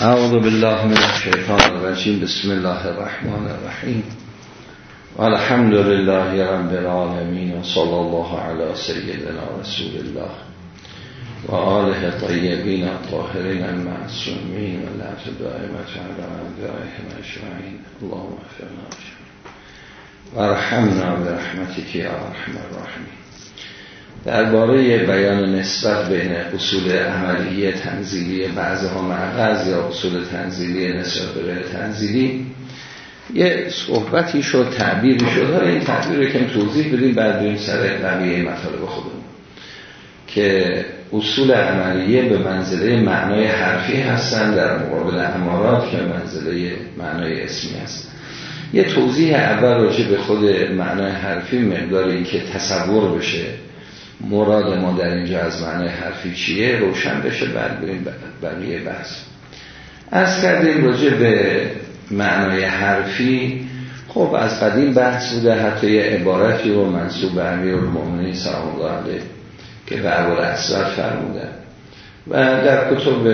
اعوذ بالله من الشیطان الرجیم بسم الله الرحمن الرحیم والحمد لله رب العالمین و صلی الله علی سیدنا رسول الله و آله طیبین الطاهرین المعصومین و لعت دائمت على انبیائهم اجمعین اللهم اغفرنا و ارحمنا برحمتك یا ارحم الراحمین درباره بیان نسبت بین اصول عملی تنزیلی بعضها معقض یا اصول تنزیلی نسبت به تنزیلی یه صحبتی شد تعبیری شد. حالا این تعبیر رو که توضیح بدیم بعد بریم سر بقیه مطالب خودمون. که اصول عملیه به منزله معنای حرفی هستن در مقابل امارات که منزله معنای اسمی هست یه توضیح اول راجع به خود معنای حرفی مقداری که تصور بشه. مراد ما در اینجا از معنای حرفی چیه؟ روشن بشه بعد بریم بقیه بحث. از کردیم راجع به معنای حرفی. خب از قدیم بحث بوده حتی یه عبارتی رو منصوب به امیر الله علیه که به اول اصور فرمودن و در کتب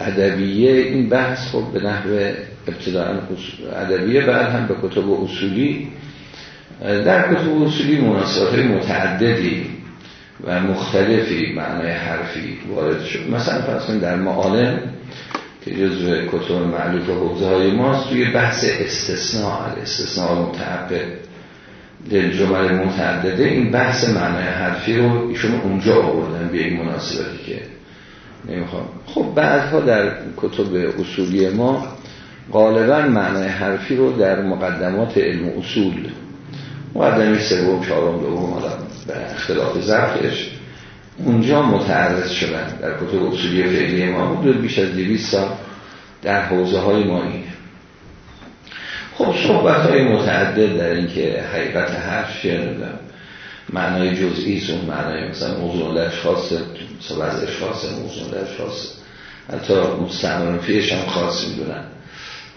ادبیه این بحث خب به نحو ابتداء ادبیه بعد هم به کتب اصولی. در کتب اصولی مناسبات متعددی و مختلفی معنای حرفی وارد شد. مثلا فرض در معالم که جزو کتب معلوف حوزه های ماست توی بحث استثناء استثناء متعقب در جمعه متعدده این بحث معنای حرفی رو ایشون اونجا آوردن به این مناسبتی که نمی‌خوام. خب بعدها در کتب اصولی ما غالبا معنای حرفی رو در مقدمات علم اصول مقدمی سوم چهارم دوم حالا به اختلاف ظرفش اونجا متعرض شدن در کتب اصولی فعلی ما بود بیش از 200 سال در حوزه های ما اینه خب صحبت های متعدد در اینکه حقیقت حرف چیه ندارم معنای جزئی اون معنای مثلا موضوع الاشخاص مثلا از اشخاص موضوع الاشخاص حتی مستعمل فیش هم خاص می‌دونن.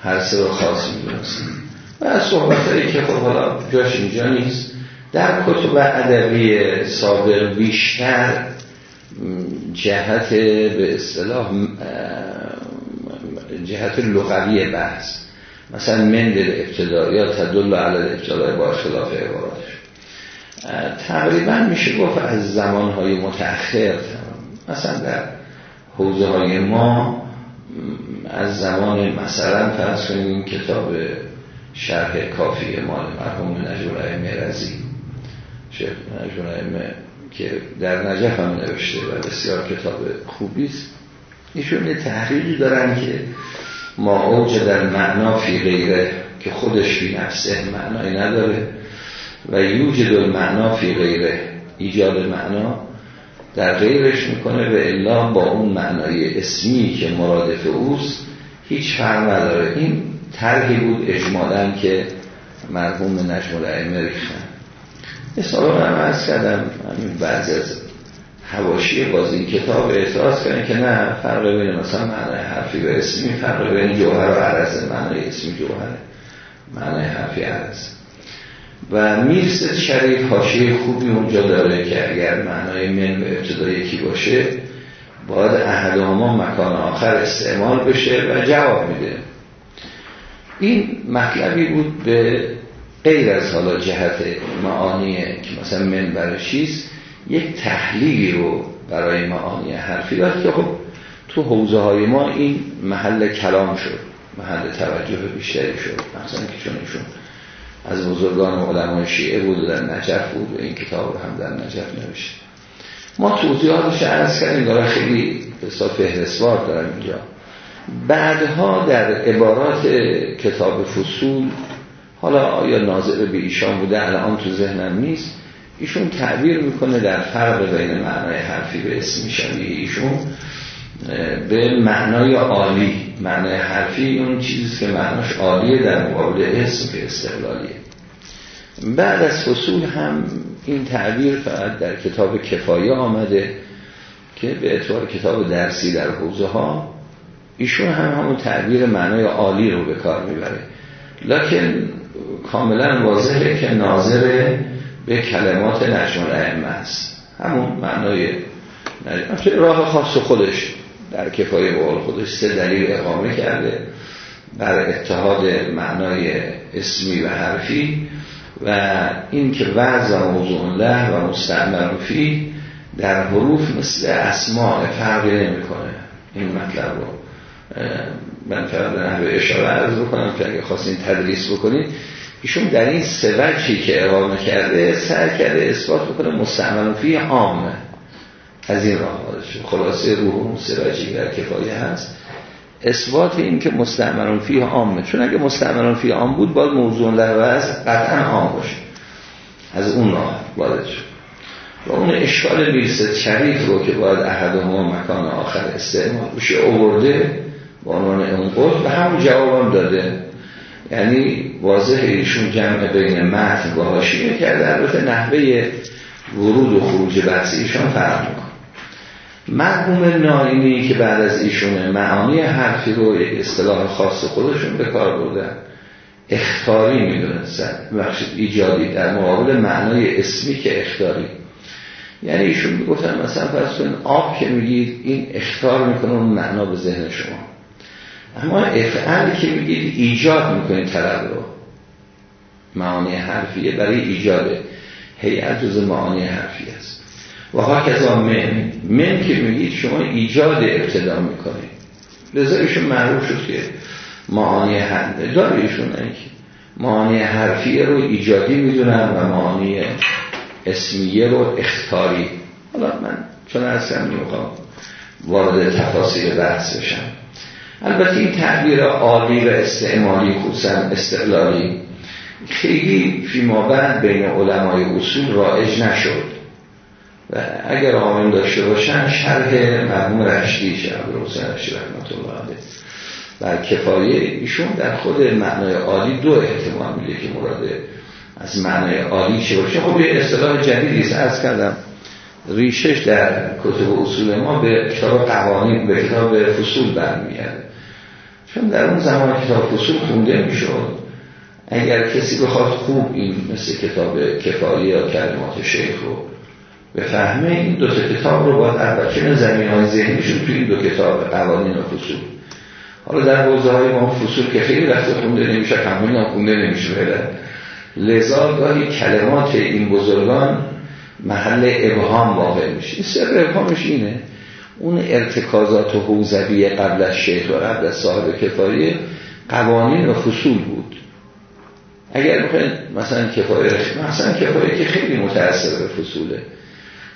هر سه رو خاص می‌دونن. و از صحبت هایی که خب حالا جاش اینجا نیست. در کتب ادبی سابق بیشتر جهت به اصطلاح جهت لغوی بحث. مثلا مند ابتدایی تدل علی ابتدای با خلاف عباراتش. تقریبا میشه گفت از زمانهای متأخر مثلا در حوزه های ما از زمان مثلا فرض کنیم کتاب شرح کافی مال مرحوم نجور مرزی شیخ نجور که در نجف هم نوشته و بسیار کتاب خوبیست ایشون یه تحریری دارن که ما اوج در معنا فی غیره که خودش فی نفسه معنایی نداره و یوجد المعنا فی غیره ایجاد معنا در غیرش می‌کنه و الا با اون معنای اسمی که مرادف اوست هیچ فرق نداره. این طرحی بود اجمالا که مرحوم نجم الائمه ریختن. حسابا من عرض کردم. بعضی از حواشی بازی کتاب اعتراض کردن که نه فرق بین مثلا معنی حرفی و اسمی فرق بین جوهر و عرض معنی اسمی جوهر معنی حرفی عرض. و میرست شریف حاشیه خوبی اونجا داره که اگر معنای من به ابتدا یکی باشه باید احدهما مکان آخر استعمال بشه و جواب میده. این مطلبی بود به غیر از حالا جهت معانی که مثلا من برشیست یک تحلیلی رو برای معانی حرفی داد که خب تو حوزه های ما این محل کلام شد محل توجه بیشتری شد. مثلا که چون ایشون از بزرگان علمای شیعه بود و در نجف بود و این کتاب رو هم در نجف نوشت ما توضیحاتش عرض کردیم داره خیلی حساب فهرستوار دارم اینجا. بعدها در عبارات کتاب فصول حالا آیا ناظر به ایشان بوده؟ الان تو ذهنم نیست. ایشون تعبیر می‌کنه در فرق بین معنای حرفی به اسمی شبیه ایشون به معنای عالی. معنای حرفی اون چیزی که معناش عالیه در مقابل اسم که استقلالیه. بعد از فصول هم این تعبیر فقط در کتاب کفایه آمده که به اعتبار کتاب درسی در حوزه ها ایشون هم همون تعبیر معنای عالی رو به کار می‌بره. لکن کاملا واضحه که ناظر به کلمات نجم الائمه است. همون معنای نجم راه خاص خودش در کفایه بال خودش سه دلیل اقامه کرده. بر اتحاد معنای اسمی و حرفی و این که وضع موضوع له و مستعمل فی در حروف مثل اسماء فرقی نمی‌کنه. این مطلب رو من فقط نحوه اشاره عرض بکنم که اگه خواستین تدریس بکنید ایشون در این سه که اقامه کرده سر کرده اثبات بکنه مستعمل فی عامه از این راه خلاصه روح اون سه در کفایه هست. اثبات این که مستعمل فی عامه چون اگه مستعمل فی عام بود باید موضوع لحوه قطعا عام باشه. از اون راه وارد شد و اون اشکال می‌رسد شریف رو که باید احد مکان آخر استعمال بشه اوورده با عنوان قول و همون جوابم داده. یعنی واضح ایشون جمع بین متن و حاشیه کرده. البته نحوه ورود و خروج بحث ایشون فرق می‌کنه. مرحوم ناینی که بعد از ایشون معانی حرفی رو یک اصطلاح خاص خودشون به کار بردن اختاری می‌دونستن بخشید ایجادی در مقابل معنای اسمی که اختاری. یعنی ایشون می‌گفتن مثلا فرض آب که میگید این اختار می‌کنه اون معنا به ذهن شما. اما افعال که میگید ایجاد می‌کنید طلب رو. معانی حرفیه برای ایجاد هیئت جز معانی حرفی است. و ها کذا من من که میگید شما ایجاد ابتدا می‌کنید لذا ایشون معروف شد که معانی حرفی داره ایشون معانی حرفیه رو ایجادی می‌دونن و معانی اسمیه رو اختاری. حالا من چون اصلا می‌خوام وارد تفاصیل بحث بشم. البته این تعبیر عالی و استعمالی خصوصا استقلالی خیلی فیما بعد بین علمای اصول رایج نشد. و اگر آمین داشته باشن شرح مرموم رشدی شرح حسین رشدی رحمت الله علیه. بر کفایه ایشون در خود معنای عالی دو احتمال میده که مراد از معنای عالی چه باشه. خب یه اصطلاح جدیدی است از کردم. ریشش در کتب اصول ما به کتاب قوانین به کتاب فصول برمیگرده. چون در اون زمان کتاب فصول خونده می‌شد. اگر کسی بخواد خوب این مثل کتاب کفایی یا کلمات شیخ رو بفهمه این دو کتاب رو باید اول چون زمین های ذهنیشون توی این دو کتاب قوانین و فصول. حالا در حوزه های ما فصول که خیلی وقت خونده نمیشه قوانین خونده نمیشه لذا گاهی کلمات این بزرگان محل ابهام واقع میشه. این سر ابهامش اینه اون ارتکازات و حوزوی قبل از شیخ و قبل از صاحب کفایه قوانین و فصول بود. اگر بخواید مثلا کفایه مثلا کفایه که خیلی متأثر به فصوله.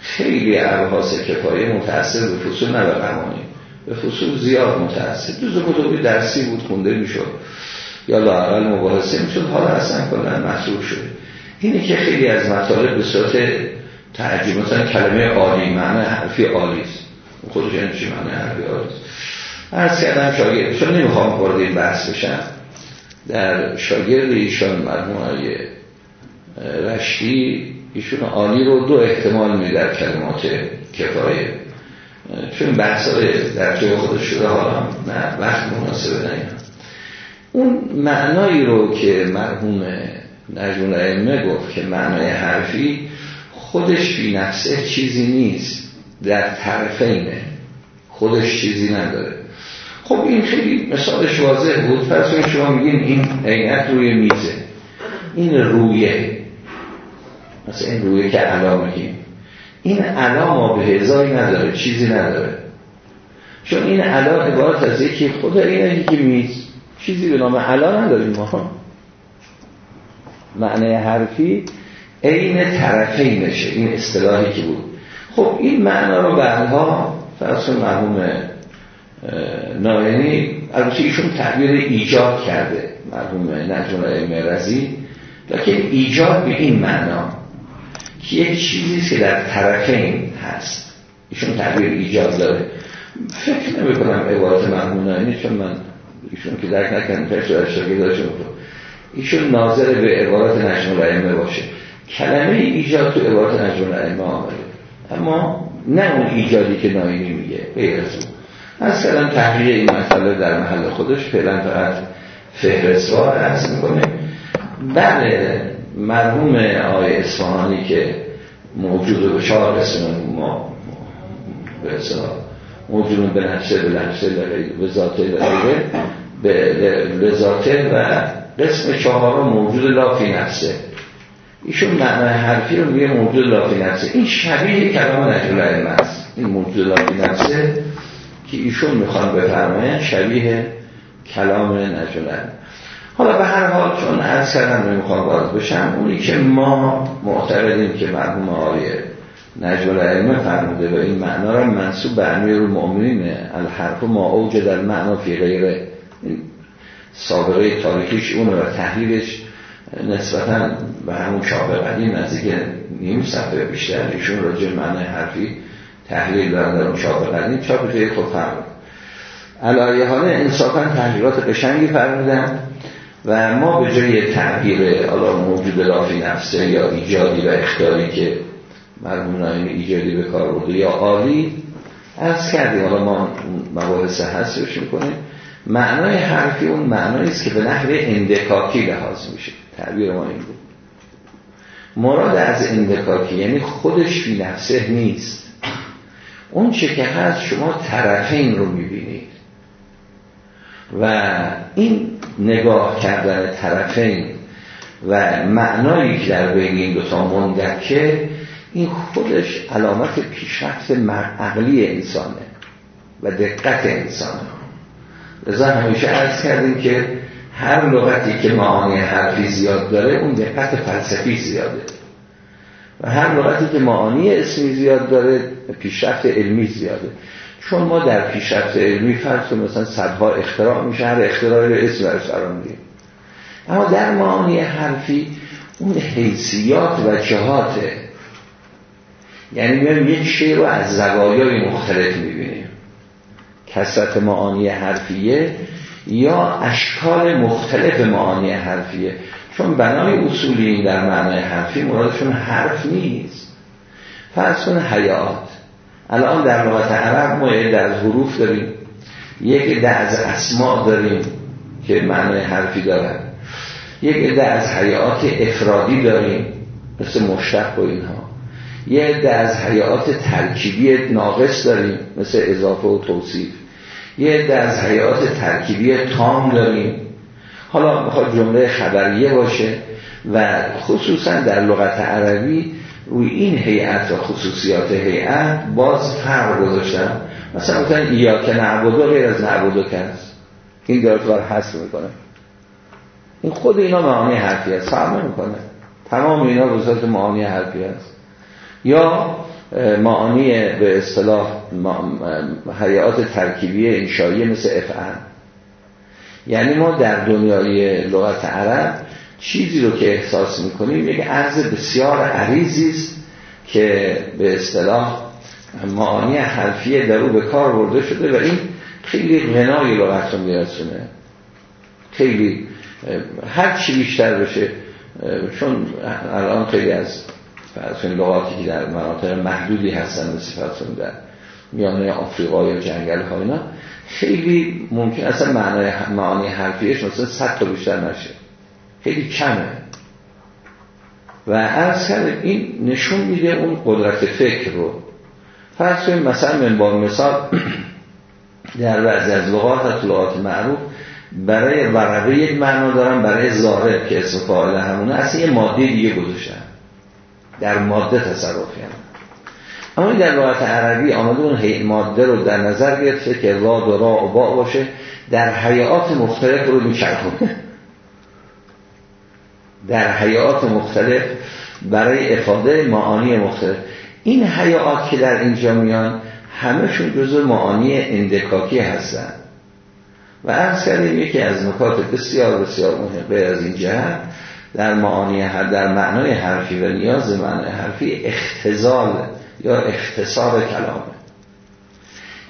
خیلی ابحاث کفایه متأثر به فصول نه به قوانین. به فصول زیاد متأثر. دوز کتبی درسی بود خونده می‌شد. یا لاقل مباحثه می‌شد. حالا اصلا کلا محصول شده. اینه که خیلی از مطالب به صورت تعجیب مثلا کلمه عالی معنی حرفی عالی است. خودش یعنی چی معنی است عرض کردم شاگرد. چون نمی‌خوام وارد این بحث بشم؟ در شاگرد ایشان مرحوم های رشتی ایشون عالی رو دو احتمال می در کلمات کفایه. چون بحث در جای خودش شده حالا نه وقت مناسبه نه. اون معنایی رو که مرحوم نجم الائمه گفت که معنای حرفی خودش بی نفسه چیزی نیست. در طرفینه خودش چیزی نداره. خب این خیلی مثالش واضح بود. فرض شما میگین این عینت روی میزه. این رویه. مثلا این رویه که علا میگیم. این علا ما به هزاری نداره. چیزی نداره. چون این علا عبارت از یکی خود این که میز. چیزی به نام علا نداریم ما. معنی حرفی عین طرفین نشه این اصطلاحی که بود. خب این معنا رو بعدها فرض مرحوم ناینی البته ایشون تعبیر ایجاد کرده مرحوم نجم مرزی لیکن ایجاد به این معنا که یک چیزی که در طرفین هست. ایشون تعبیر ایجاد داره. فکر نمی کنم عبارت مرحوم ناینی چون من ایشون که درک نکنم فرش شاگرداشون رو ایشون ناظر به عبارت نجم الائمه باشه. کلمه ایجاد تو عبارت نجم الائمه آمده. اما نه اون ایجادی که ناینی میگه. غیر از اون. کلم تحقیق این مسئله در محل خودش فعلا فقط فهرستوار عرض می‌کنه. بله مرحوم آقای اصفهانی که موجود به چهار قسم ما موجود به نفسه به نفسه به ذاته به ذاته و قسم چهارم موجود لافی نفسه. ایشون معنی حرفی رو میگه موجود لافی نفسه این شبیه کلام نجل علم است این موجود لافی نفسه که ایشون می‌خوان بفرماین شبیه کلام علم حالا به هر حال چون از کردم نمی‌خوام باز بشم اونی که ما معتقدیم که مرحوم آقای نجل علم فرموده و این معنا را منصوب به امیر المؤمنین الحرف ما در معنا فی غیره. سابقه تاریخیش اون و تحلیلش نسبتا به همون چاپ قدیم نزدیک نیم صفحه بیشتر ایشون راجع معنی حرفی تحلیل دارن در اون چاپ قدیم چاپ جای خود فرمود علایه حالا انصافا تحلیلات قشنگی فرمودن و ما به جای تعبیر حالا موجود لافی نفسه یا ایجادی و اختیاری که مرمون ایجادی به کار بوده یا عالی از کردیم. حالا ما مباحث هستش می‌کنیم معنای حرفی اون معنایی است که به نحو اندکاکی لحاظ میشه. تعبیر ما این بود. مراد از اندکاکی یعنی خودش فی نفسه نیست. اون چه که هست شما طرفین رو می‌بینید. و این نگاه کردن طرفین و معنایی که در بین این دوتا مندکه این خودش علامت پیشرفت عقلی انسانه و دقت انسانه. لذا همیشه عرض کردیم که هر لغتی که معانی حرفی زیاد داره اون دقت فلسفی زیاده. و هر لغتی که معانی اسمی زیاد داره پیشرفت علمی زیاده. چون ما در پیشرفت علمی فرض مثلا صدها اختراع میشه هر اختراعی رو اسم برش اما در معانی حرفی اون حیثیات و جهاته. یعنی میگم یک شعر رو از زوایای مختلف می‌بینیم. کسرت معانی حرفیه یا اشکال مختلف معانی حرفیه. چون بنای اصولی در معنای حرفی مرادشون حرف نیست. فرض کن حیات. الان در لغت عرب ما از حروف داریم. یک عده از اسماع داریم که معنای حرفی دارن. یک عده از حیات افرادی داریم. مثل مشتق و اینها. یه عده از حیات ترکیبی ناقص داریم. مثل اضافه و توصیف. یه از حیات ترکیبی تام داریم. حالا می‌خواد جمله خبریه باشه و خصوصا در لغت عربی روی این هیئت و خصوصیات هیئت باز فرق گذاشتم مثلا مثلا ایا که نعبدو غیر از نعبدو هست این داره بار حس می‌کنه. این خود اینا معانی حرفی هست. فرق می‌کنه تمام اینا روزات معانی حرفی هست. یا معانی به اصطلاح حیات ترکیبی انشایی مثل افعن. یعنی ما در دنیای لغت عرب چیزی رو که احساس می‌کنیم یک عرض بسیار عریضی است که به اصطلاح معانی حرفیه در او به کار برده شده و این خیلی غنای لغت رو میرسونه خیلی هر چی بیشتر بشه چون الان خیلی از فرسون لغاتی که در مناطق محدودی هستن مثل فرسون در میانه آفریقا یا جنگل ها اینا. خیلی ممکن اصلا معنی, معانی حرفیش مثلا صد تا بیشتر نشه. خیلی کمه. و از این نشون میده اون قدرت فکر رو. فرض کنیم مثلا من با مثال در بعضی از لغات لغات معروف برای ورقه یک معنا دارن برای ظاهر که اسم همونه اصلا یه ماده دیگه گذاشتن. در ماده تصرف کردن اما در لغت عربی آمده اون ماده رو در نظر گرفته که راد و را و با باشه در حیات مختلف رو میچرخونه. در حیات مختلف برای افاده معانی مختلف. این حیات که در اینجا میان همشون جزو معانی اندکاکی هستن. و ارز کردیم یکی از نکات بسیار بسیار مهم از این جهت در معانی در معنای حرفی و نیاز معنای حرفی اختزال یا اختصار کلامه.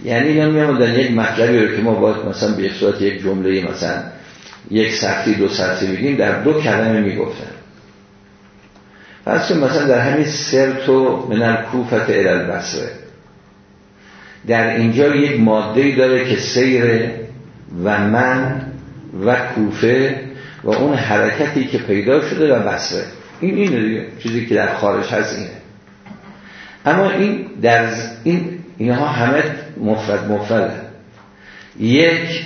یعنی اینا میام در یک مطلبی رو که ما باید مثلا به صورت یک جمله مثلا یک سطحی دو سطحی بگیم در دو کلمه می‌گفتن. پس مثلا در همین سرتو من کوفت الال بسره در اینجا یک ماده داره که سیر و من و کوفه و اون حرکتی که پیدا شده و بسره. این اینه دیگه. چیزی که در خارج هست اینه. اما این در این اینها همه مفرد مفرد یک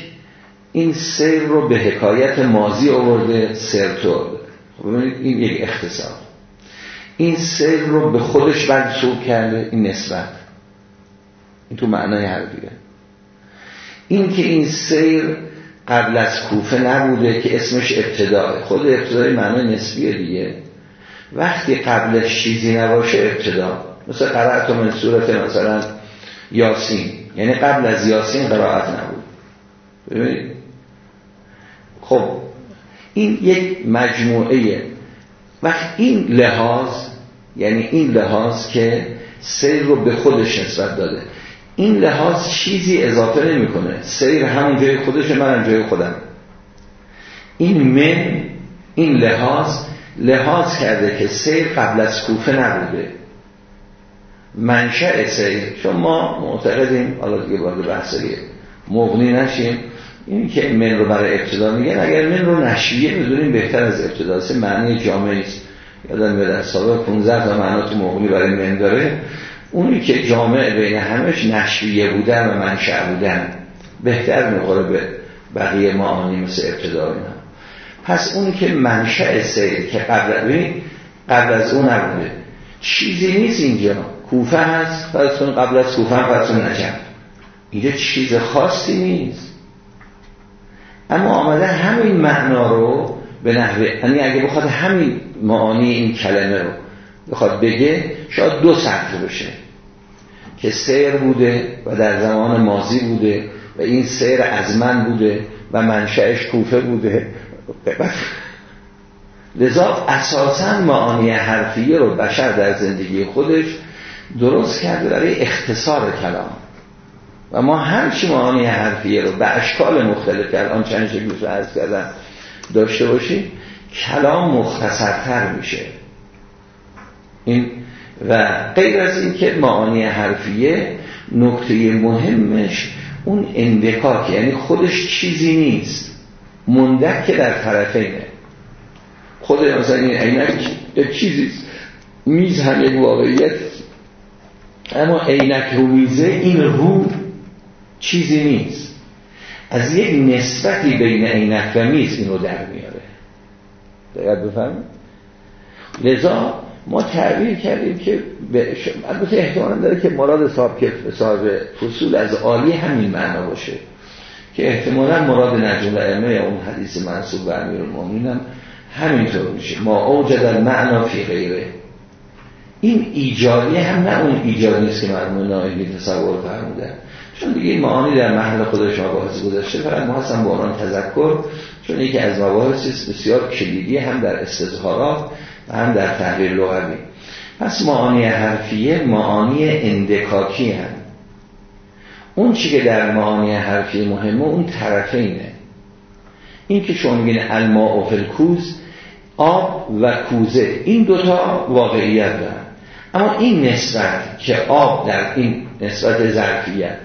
این سیر رو به حکایت مازی آورده سرتور خب این یک اختصار. این سیر رو به خودش منصوب کرده این نسبت. این تو معنای حرفیه. این که این سیر قبل از کوفه نبوده که اسمش ابتداه خود ابتدای معنای نسبیه دیگه. وقتی قبلش چیزی نباشه ابتدا. مثل قرأت من صورت مثلا یاسین. یعنی قبل از یاسین قرائت نبود. ببینید؟ خب این یک مجموعه وقت این لحاظ یعنی این لحاظ که سیر رو به خودش نسبت داده. این لحاظ چیزی اضافه نمی‌کنه. سیر همون جای خودش منم جای خودم. این من این لحاظ لحاظ کرده که سیر قبل از کوفه نبوده. منشأ سیر چون ما معتقدیم حالا دیگه وارد بحث مغنی نشیم. این که من رو برای ابتدا میگن اگر من رو نشویه می‌دونیم بهتر از ابتدا. معنی جامعه است یادم به در سابق 15 تا معنا تو مغنی برای من داره. اونی که جامعه بین همش نشویه بودن و منشأ بودن بهتر می‌خوره به بقیه معانی مثل ابتدا اینا. پس اونی که منشأ سیر که قبل قبل از اون نبوده. چیزی نیست اینجا. کوفه هست پس قبل از کوفه هم پس نجم اینجا چیز خاصی نیست. اما آمده همین معنا رو به نحوه یعنی اگه بخواد همین معانی این کلمه رو بخواد بگه شاید دو سطح بشه. که سیر بوده و در زمان ماضی بوده و این سیر از من بوده و منشأش کوفه بوده. لذا اساسا معانی حرفیه رو بشر در زندگی خودش درست کرده برای اختصار کلام. و ما همچی معانی حرفیه رو به اشکال مختلف که الان چند شکل رو عرض کردن داشته باشیم کلام مختصرتر میشه. این و غیر از این که معانی حرفیه نکته مهمش اون اندکاک یعنی خودش چیزی نیست. مندک که در طرفینه خود مثلا این عینک یک چیزیست میز هم یک واقعیت. اما عینک رو میزه این رو چیزی نیست. از یک نسبتی بین عینک و میز اینو در میاره. دقیق بفرمایید. لذا ما تعبیر کردیم که البته احتمال داره که مراد صاحب صاحب فصول از عالی همین معنا باشه. که احتمالا مراد نجم الائمه یا اون حدیث منصوب به امیر المؤمنین همینطور میشه. ما اوجد المعنا فی غیره. این ایجادی هم نه اون ایجادی نیست که مرمون نایمی تصور فرمودن. چون دیگه این معانی در محل خودش مباحث گذاشته فقط ما هستم با آن تذکر چون یکی از مباحث بسیار کلیدی هم در استظهارات و هم در تحریر لغوی. پس معانی حرفیه معانی اندکاکی هم. اون چی که در معانی حرفی مهمه اون طرفینه این که شما میگین الماء و فلکوز آب و کوزه این دوتا واقعیت دارن. اما این نسبت که آب در این نسبت ظرفیت.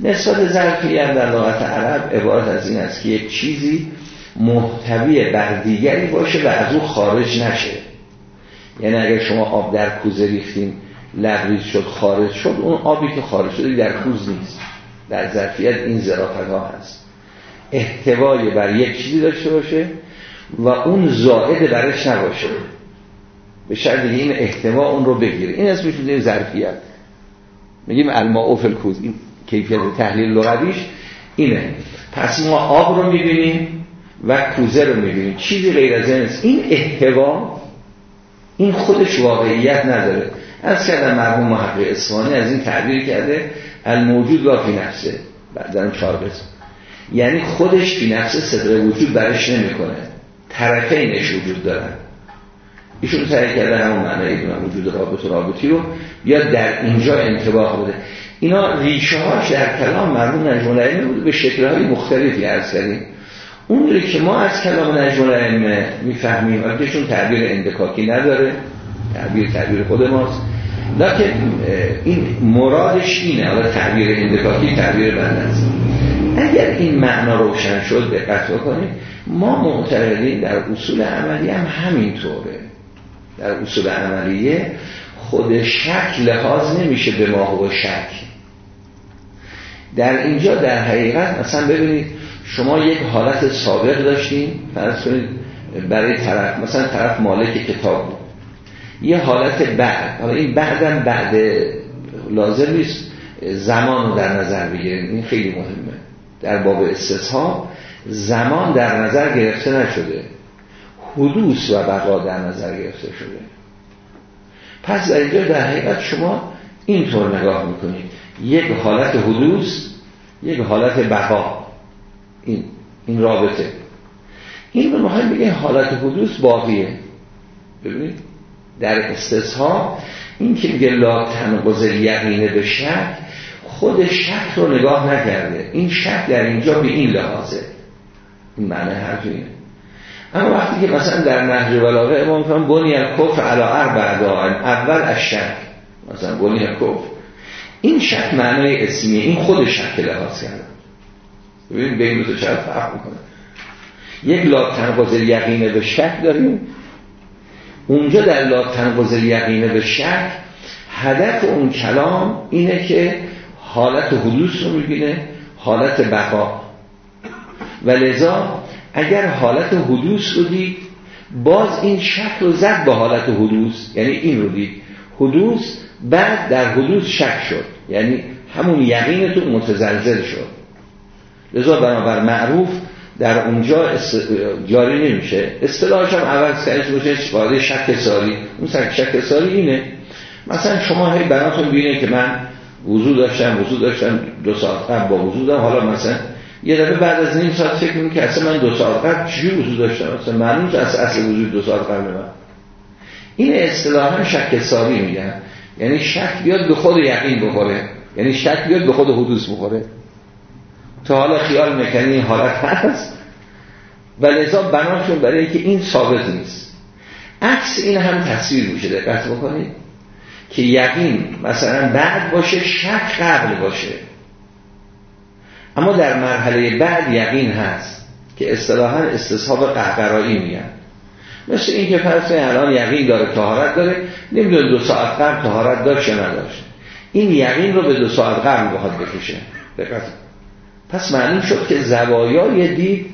نسبت ظرفیت در لغت عرب عبارت از این است که یک چیزی محتوی بر دیگری باشه و از او خارج نشه. یعنی اگر شما آب در کوزه ریختین لغریز شد خارج شد اون آبی که خارج شده در کوز نیست. در ظرفیت این ظرافت ها هست. احتوای بر یک چیزی داشته باشه و اون زائد برش نباشه. به شرط این احتوا اون رو بگیره. این اسمش میشه ظرفیت. میگیم الماء فی این کیفیت تحلیل لغویش اینه. پس ما آب رو می‌بینیم. و کوزه رو می‌بینیم چیزی غیر از این این احتوا این خودش واقعیت نداره. از کردن مرحوم محقق اسفانی از این تعبیر کرده الموجود و فی نفسه. بعدن چهار قسم. یعنی خودش فی نفسه صدر وجود برش نمی‌کنه. طرفینش وجود دارن ایشون سعی کرده همون معنی وجود رابط و رابطی رو. یا در اینجا انتباه بده. اینا ریشه هاش در کلام مرمون نجم الائمه بود به شکلهای مختلفی عرض کردیم. اون که ما از کلام نجم الائمه می‌فهمیم چون تعبیر اندکاکی نداره تعبیر تعبیر خود ماست. لیکن این مرادش اینه حالا تعبیر اندکاکی تعبیر بنده است. اگر این معنا روشن شد دقت بکنید ما معتقدیم در اصول عملی هم همینطوره. در اصول عملیه خود شک لحاظ نمیشه به ما و شک. در اینجا در حقیقت مثلا ببینید شما یک حالت سابق داشتین فرض کنید برای طرف مثلا طرف مالک کتاب بود. یه حالت بعد حالا این بعدم بعد لازم نیست زمان رو در نظر بگیریم این خیلی مهمه. در باب استصحاب زمان در نظر گرفته نشده. حدوث و بقا در نظر گرفته شده. پس در اینجا در حقیقت شما اینطور نگاه می‌کنید. یک حالت حدوث یک حالت بقا. این, این رابطه. این رو مهم بگه حالت حدوث باقیه. ببینید در استصحاب این که میگه لا تنقض یقینه به شک خود شک رو نگاه نکرده. این شک در اینجا به این لحاظه. این معنی اینه اما وقتی که مثلا در نهج بلاغه امام فرمان بنی الکفر علی اربع اول از شک. مثلا بنی الکفر این شک معنای اسمیه این خود شک لحاظ کرده. ببینید به این دو چرا فرق می‌کنه. یک لا تنقض یقینه به شک داریم. اونجا در لا تنقض یقینه به شک هدف اون کلام اینه که حالت حدوث رو می‌بینه حالت بقا. و لذا اگر حالت حدوث رو دید باز این شک رو زد به حالت حدوث. یعنی این رو دید. حدوث بعد در حدوث شک شد. یعنی همون یقینتون متزلزل شد. لذا بنابر معروف در اونجا جاری نمیشه. اصطلاحش هم اول سرش باشه استفاده شک ساری. اون شک ساری اینه. مثلا شما هی براتون بینه که من وضو داشتم وضو داشتم دو ساعت قبل با وضو حالا مثلا یه دفعه بعد از نیم ساعت فکر کنم که اصلا من دو ساعت قبل چجوری وضو داشتم؟ اصلا معلوم که اصلا اصل وضو دو ساعت قبل من. این اصطلاحا شک ساری میگن. یعنی شک بیاد به خود یقین بخوره. یعنی شک بیاد به خود حدوث بخوره. تا حالا خیال می‌کنی این حالت هست؟ و لذا بناشون برای که این ثابت نیست. عکس این هم تصویر میشه دقت بکنید. که یقین مثلا بعد باشه شک قبل باشه. اما در مرحله بعد یقین هست که اصطلاحا استصحاب قهقرایی میگن. مثل این که فرض الان یقین داره تهارت داره نمی‌دونه دو ساعت قبل تهارت داشت یا نداشت. این یقین رو به دو ساعت قبل بخواد بکشه. دقت پس معلوم شد که زوایای دید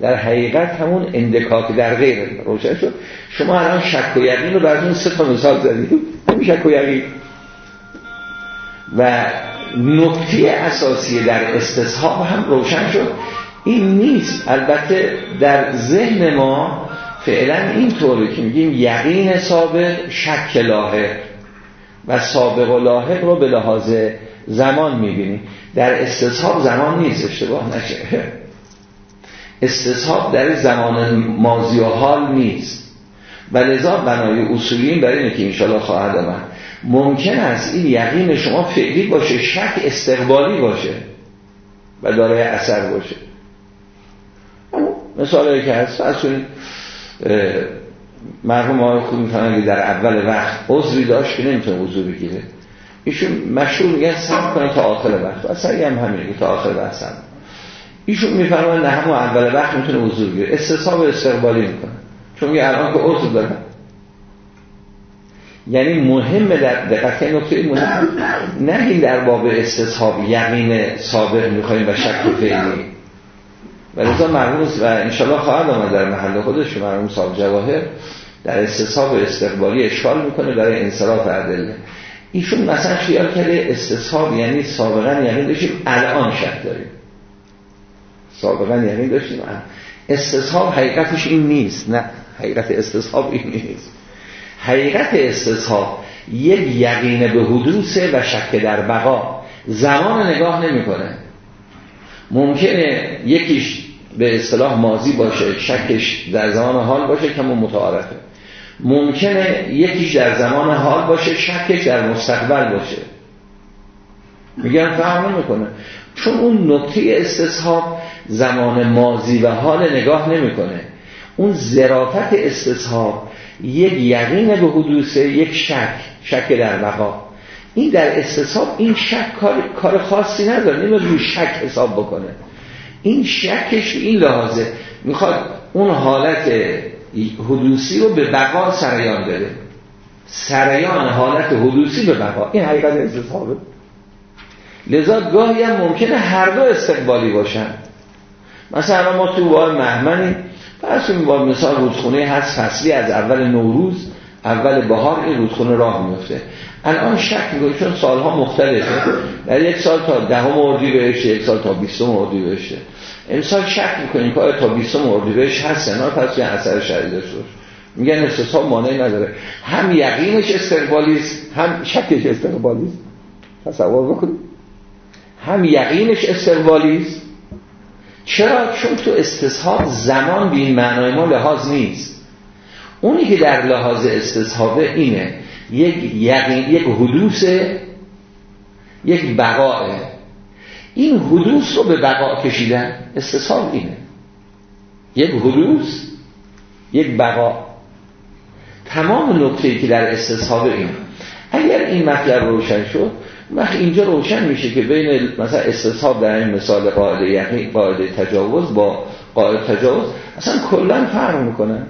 در حقیقت همون اندکاک در غیر. روشن شد. شما الان شک و یقین رو براتون سه تا مثال زدید. همین شک و یقین. و نکته اساسی در استصحاب هم روشن شد. این نیست. البته در ذهن ما فعلا اینطوره که میگیم یقین سابق شک لاحق. و سابق و لاحق رو به لحاظ زمان می‌بینیم. در استصحاب زمان نیست اشتباه نشه. استصحاب در زمان ماضی و حال نیست. و لذا بنای اصولین برای اینه که انشالله خواهد آمد. ممکن است این یقین شما فعلی باشه شک استقبالی باشه و دارای اثر باشه. مثال که هست از مرحوم آقای خوب می‌فهمن که در اول وقت عذری داشت که نمی‌تونه وضو بگیره. ایشون مشهور میگن صبر کنه تا آخر وقت. اصلا هم همینه که تا آخر وقت صبر ایشون میفرمایند نه همون اول وقت می‌تونه وضو بگیره استصحاب استقبالی می‌کنه. چون میگه الان که عذر داره. یعنی مهم در دقت نکته مهم این در باب استصحاب یقین سابق می‌خوایم و شک فعلی و لذا مرموم و انشالله خواهد آمد در محل خودش مرموم صاحب جواهر در استصحاب استقبالی اشکال می‌کنه برای انصراف ادله ایشون مثلا خیال کرده استصحاب یعنی سابقا یعنی داشتیم الان شک داریم. سابقا یعنی داشتیم استصحاب حقیقتش این نیست نه. حقیقت استصحاب این نیست. حقیقت استصحاب یک یقین به حدوثه و شک در بقا. زمان نگاه نمی‌کنه. ممکنه یکیش به اصطلاح ماضی باشه شکش در زمان حال باشه که متعارفه. ممکنه یکیش در زمان حال باشه شکش در مستقبل باشه. میگم فهم نمی‌کنه. چون اون نکته استصحاب زمان ماضی و حال نگاه نمی‌کنه. اون ظرافت استصحاب یک یقین به حدوثه یک شک شک در بقا این در استصحاب این شک کار, کار خاصی نداره نمیاد روی شک حساب بکنه. این شکش این لحاظه. می‌خواد اون حالت حدوثی رو به بقا سریان بده سریان حالت حدوثی به بقا. این حقیقت استصحابه لذا گاهی هم ممکنه هر دو استقبالی باشن. مثلا ما تو وای مهمنی فرض با مثال رودخونه هست فصلی از اول نوروز اول بهار این رودخونه راه میفته الان شک می‌کنید چون سالها مختلفه. در یک سال تا دهم اردی بهشه یک سال تا بیستم اردی بهشه امسال شک می‌کنیم که آیا تا بیستم اردی بهش هست نه پس یه اثر شدید داشته میگن استصحاب مانعی نداره. هم یقینش استقبالی هم شکش استقبالی است تصور بکنید. هم یقینش استقبالی چرا؟ چون تو استصحاب زمان به این معنای ما لحاظ نیست. اونی که در لحاظ استصحابه اینه یک یقین یک حدوث یک بقاه این حدوث رو به بقا کشیدن استصحاب اینه. یک حدوث یک بقا. تمام نکته که در استصحاب این. اگر این مطلب روشن شد وقت اینجا روشن میشه که بین مثلا استصحاب در این مثال قاعده یعنی قاعده تجاوز با قاعده تجاوز اصلا کلا فرق می‌کنه.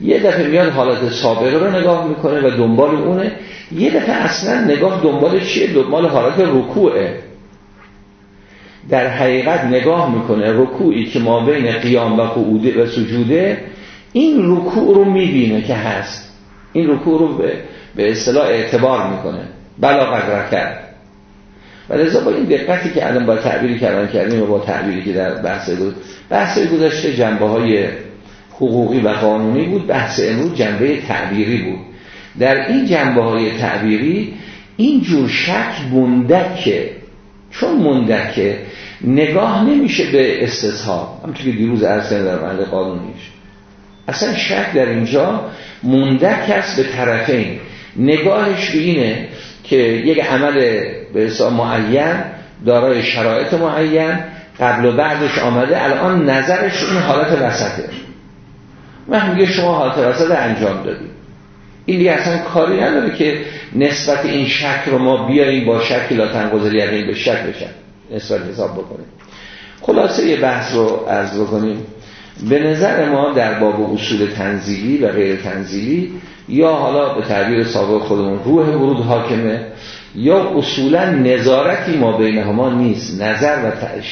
یه دفعه میاد حالت سابقه رو نگاه می‌کنه و دنبال اونه. یه دفعه اصلا نگاه دنبال چیه؟ دنبال حالت رکوعه. در حقیقت نگاه می‌کنه رکوعی که ما بین قیام و قعوده و سجوده این رکوع رو می‌بینه که هست. این رکوع رو به, به اصطلاح اعتبار می‌کنه. بلا قدر کرد. و لذا با این دقتی که الان با تعبیری کردن کردیم و با تعبیری که در بحث بود بحث گذاشته جنبه های حقوقی و قانونی بود بحث امروز جنبه تعبیری بود. در این جنبه های تعبیری این جور شک مندکه چون مندکه نگاه نمیشه به استصحاب همونطور که دیروز عرض در مورد قانونیش. اصلا شک در اینجا مندک است به طرفین. نگاهش به اینه که یک عمل به حساب معین دارای شرایط معین قبل و بعدش آمده الان نظرش این حالت وسطه. من میگه شما حالت وسط انجام دادید. این دیگه اصلا کاری نداره که نسبت این شک رو ما بیاییم با شک لا تنقضل یقین به شک بشن. نسبت حساب بکنیم. خلاصه یه بحث رو عرض بکنیم. به نظر ما در باب اصول تنزیلی و غیر تنزیلی یا حالا به تعبیر سابق خودمون روح ورود حاکمه یا اصولا نظارتی ما بین ما نیست نظر و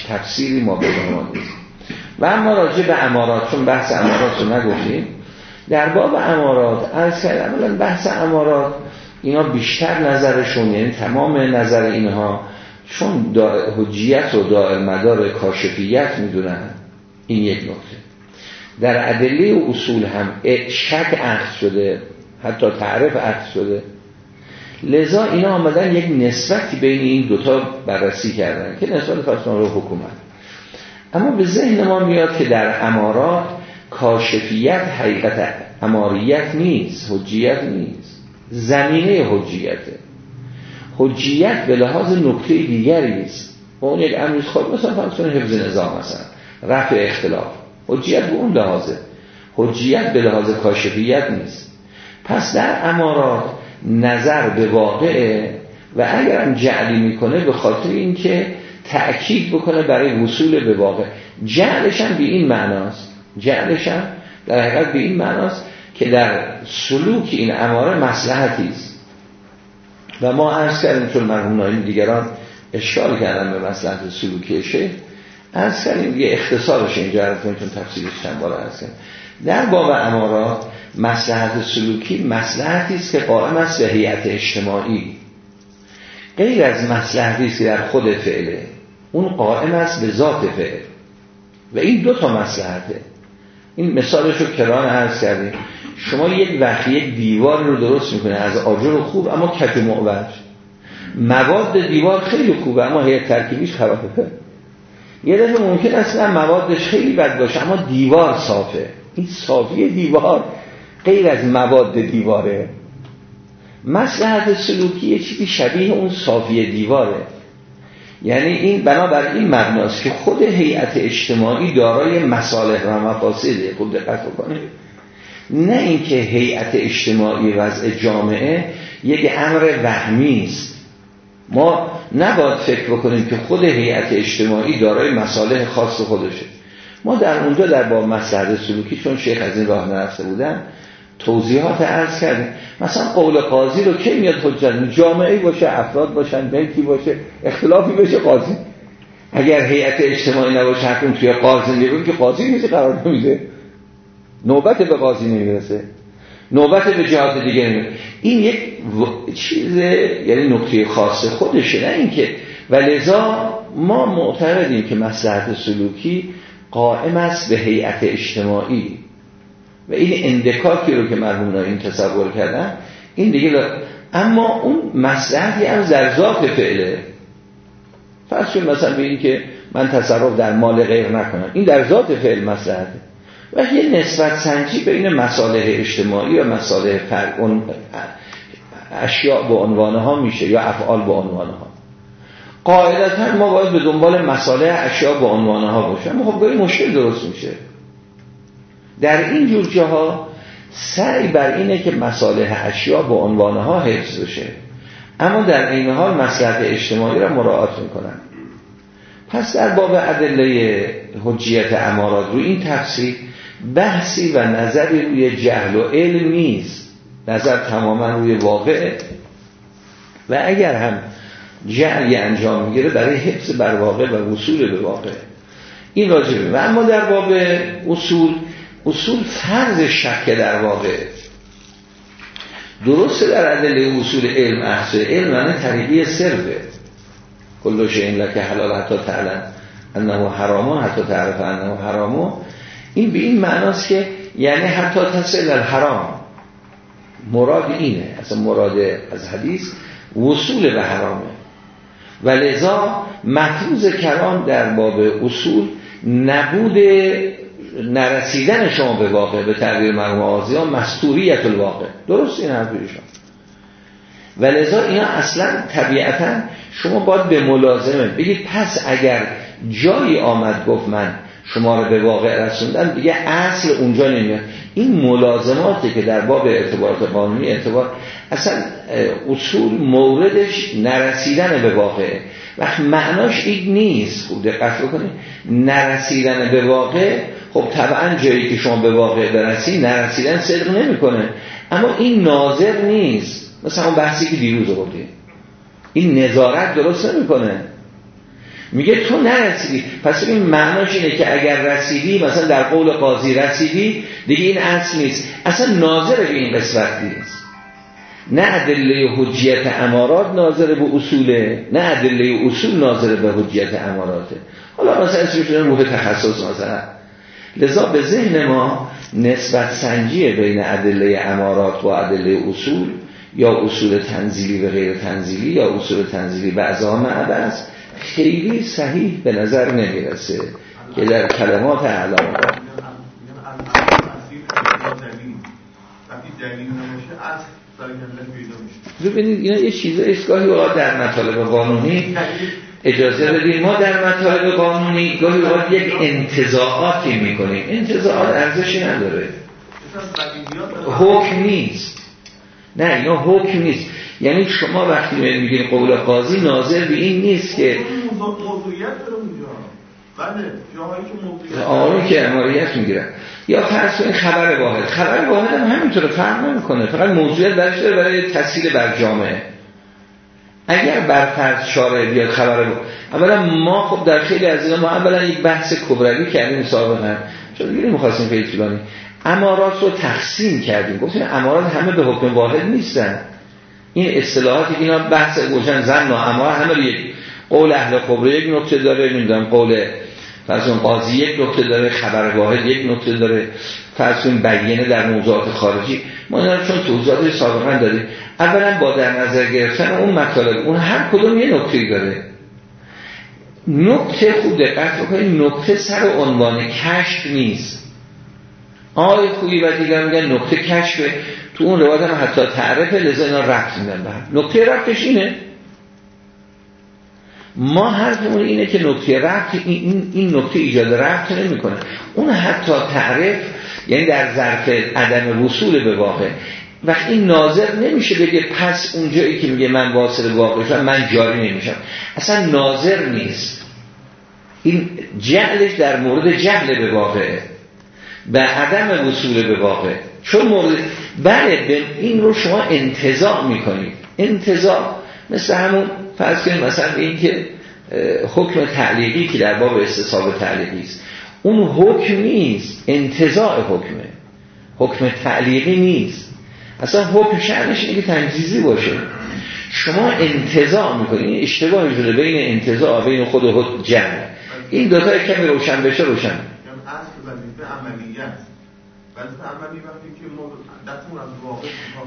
تفسیری ما بین ما نیست. و اما راجع به امارات چون بحث امارات رو نگفتیم در باب امارات از کردم بحث امارات اینا بیشتر نظرشون یعنی تمام نظر اینها چون حجیت و دائر مدار کاشفیت می‌دونن این یک نکته. در ادله و اصول هم شک عقد شده حتی تعریف عقد شده. لذا اینا آمدن یک نسبتی بین این دوتا بررسی کردن که نسبت فرسان رو حکومت. اما به ذهن ما میاد که در امارات کاشفیت حقیقت اماریت نیست حجیت نیست. زمینه حجیته. حجیت به لحاظ نکته دیگری است. و اون یک امریز خود مثلا فرسان حفظ نظام مثلا رفع اختلاف. حجیت به اون لحاظه. حجیت به لحاظ کاشفیت نیست. پس در امارات نظر به واقعه و اگرم جعلی می‌کنه به خاطر اینکه تأکید بکنه برای وصول به واقع. جعلش هم به این معناست جعلش هم در حقیقت به این معناست که در سلوک این اماره مسلحتی است. و ما عرض کردیم چون مرحوم دیگران اشکال کردن به مسلحت سلوکی شیخ. عرض کردیم دیگه اختصارش اینجا عرض چون تفسیرش چند بار عرض کردیم در باب امارات مسلحت سلوکی مسلحتی است که قائم به هیئت اجتماعی. غیر از مسلحتی است در خود فعله اون قائم است به ذات فعل. و این دو تا مسلحته این مثالش رو کران عرض کردیم. شما یک وقتی یک دیوار رو درست می‌کنه از آجر خوب اما کف معوج. مواد دیوار خیلی خوبه اما هیئت ترکیبیش خرابه. یه دفعه ممکن است موادش خیلی بد باشه اما دیوار صافه. این صافی دیوار غیر از مواد دیواره. مسلحت سلوکی یه چیزی شبیه اون صافی دیواره. یعنی این بنابر این مبناست که خود هیئت اجتماعی دارای مصالح و مفاسده خود دقت بکنه نه اینکه هیئت اجتماعی وضع جامعه یک امر وهمی است. ما نباید فکر بکنیم که خود هیئت اجتماعی دارای مصالح خاص خودشه. ما در اونجا در با مسئله سلوکی چون شیخ از این راه نرفته بودن توضیحات عرض کردیم. مثلا قول قاضی رو که میاد حجت جامعه باشه افراد باشن ملکی باشه اختلافی بشه قاضی. اگر هیئت اجتماعی نباشه حکم توی قاضی میگه که قاضی نیست قرار نمیده. نوبت به قاضی نمی‌رسه. نوبت به جهات دیگه نمی‌رسه. این یک چیز یعنی نکته خاص خودشه. نه اینکه و ما معتقدیم که مسلحت سلوکی قائم است به هیئت اجتماعی. و این اندکاکی رو که مرحوم این تصور کردن این دیگه اما اون مسلحتی هم ذات فعله. فرض مثلا به که من تصرف در مال غیر نکنم. این در ذات فعل مسلحته و یه نسبت سنجی بین مصالح اجتماعی و مصالح فرق اشیاء به عنوانه ها میشه یا افعال به عنوانه ها. قاعدتا ما باید به دنبال مساله اشیاء به عنوانه ها باشیم. خب گاهی مشکل درست میشه. در این جور جاها سعی بر اینه که مصالح اشیاء به عنوانه ها حفظ بشه. اما در این حال مسلحت اجتماعی را مراعات می‌کنن. پس در باب ادله حجیت امارات رو این تفسیر بحثی و نظری روی جهل و علم نیست. نظر تماما روی واقع و اگر هم جعلی انجام می‌گیره برای حفظ بر واقع و وصول به واقع. این راجبه. و اما در باب اصول اصول فرض شک در واقع. درسته در عدل اصول علم احسه علم معنی طریقی صرفه کلوش این لکه حلال حتی تعلم انه حرامون حتی تعرف انه حرامون این به این معناست که یعنی حتی تصل الحرام مراد اینه. اصلا مراد از حدیث وصول به حرامه. و لذا مفروض کلام در باب اصول نبود نرسیدن شما به واقع به تعبیر مرحوم آزیان مستوریت الواقع. درست این حرفیشون و لذا اینا اصلا طبیعتا شما باید به ملازمه بگید پس اگر جایی آمد گفت من شما رو به واقع رسوندن دیگه اصل اونجا نمیاد. این ملازماتی که در باب اعتبارات قانونی اعتبار اصلا اصول موردش نرسیدن به واقع. وقت معناش این نیست. خوب دقت بکنید. نرسیدن به واقع خب طبعا جایی که شما به واقع برسی نرسیدن صدق نمی‌کنه. اما این ناظر نیست. مثلا اون بحثی که دیروز بودیم این نظارت درست نمی‌کنه. میگه تو نرسیدی. پس این معناش اینه که اگر رسیدی مثلا در قول قاضی رسیدی دیگه این اصل نیست. اصلا ناظر به این قسمت نیست. نه ادله حجیت امارات ناظر به اصوله نه ادله اصول ناظر به حجیت اماراته. حالا مثلا اسمش روح تخصص مثلا. لذا به ذهن ما نسبت سنجی بین ادله امارات و ادله اصول یا اصول تنزیلی و غیر تنزیلی یا اصول تنزیلی بعضا است خیلی صحیح به نظر نمی‌رسه که در کلمات اعلام ببینید اینا یه چیز اشگاهی وقت در مطالب قانونی. اجازه بدیم؟ ما در مطالب قانونی گاهی وقت یک انتظاعاتی می‌کنیم. انتظاعات ارزشی نداره. حکم نیست. نه اینا حکم نیست. یعنی شما وقتی میگین قول قاضی ناظر به این نیست که بله آقایی که اماریت می‌گیرن یا فرض این خبر واحد. خبر واحد هم همینطور فرق نمی‌کنه. فقط موضوعیت برش برای تاثیر بر جامعه. اگر بر فرض شارع بیاد خبر بود اولا ما خب در خیلی از اینا ما اولا یک بحث کبروی کردیم سابقا. چون دیگه نمی‌خواستیم خیلی طولانی. امارات رو تقسیم کردیم. گفتیم امارات همه به حکم واحد نیستن. این اصطلاحاتی که اینا بحث گوشن زن و اما همه یک. قول اهل قبره یک نکته داره نمی‌دونم قول فرسون قاضی یک نکته داره خبر واحد یک نکته داره فرسون بیینه در موضوعات خارجی. ما اینا چون توضیحات سابقا داریم اولا با در نظر گرفتن اون مطالب اون هر کدوم یه نکته داره. نکته خوب دقت بکنید نکته سر عنوان کشف نیست. آقای خوبی و دیگر میگن نکته کشف تو اون روایت هم حتی تعرفه لذا اینا رفت میدن نکته رفتش اینه ما حرفمون اینه که نکته رفت این, این نکته ایجاد رفت نمی‌کنه. اون حتی تعریف یعنی در ظرف عدم وصول به واقع. وقتی ناظر نمیشه بگه پس اونجایی که میگه من واصل واقع شدم من جاری نمیشم. اصلا ناظر نیست. این جهلش در مورد جهل به واقعه به عدم وصول به واقع. چون مورد بله این رو شما انتظار می‌کنید. انتظار. مثل همون فرض کنید مثلا این که حکم تعلیقی که در باب استصحاب تعلیقی است. اون حکم نیست انتظاع حکمه. حکم تعلیقی نیست. اصلا حکم شعنش اینه که تنجیزی باشه. شما انتظاع می‌کنید. اشتباه شده بین انتظاع بین خود و خود جمع. این دوتا کمی روشن بشه روشن. یعنی